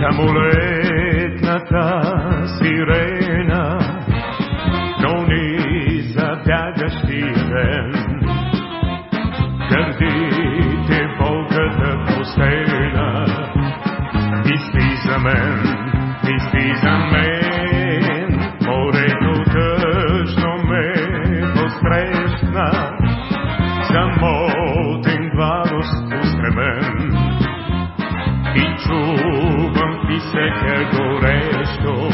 самолетната сирена гони за бягащия ден. Гърдите болката постена, мисли за мен, мисли за мен. Морето тъжно ме посрещна, самотен устремен. И чувам писъка горещо,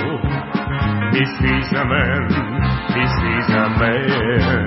мисли за мен, мисли за мен.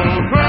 Oh,